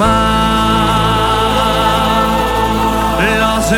מה? ואז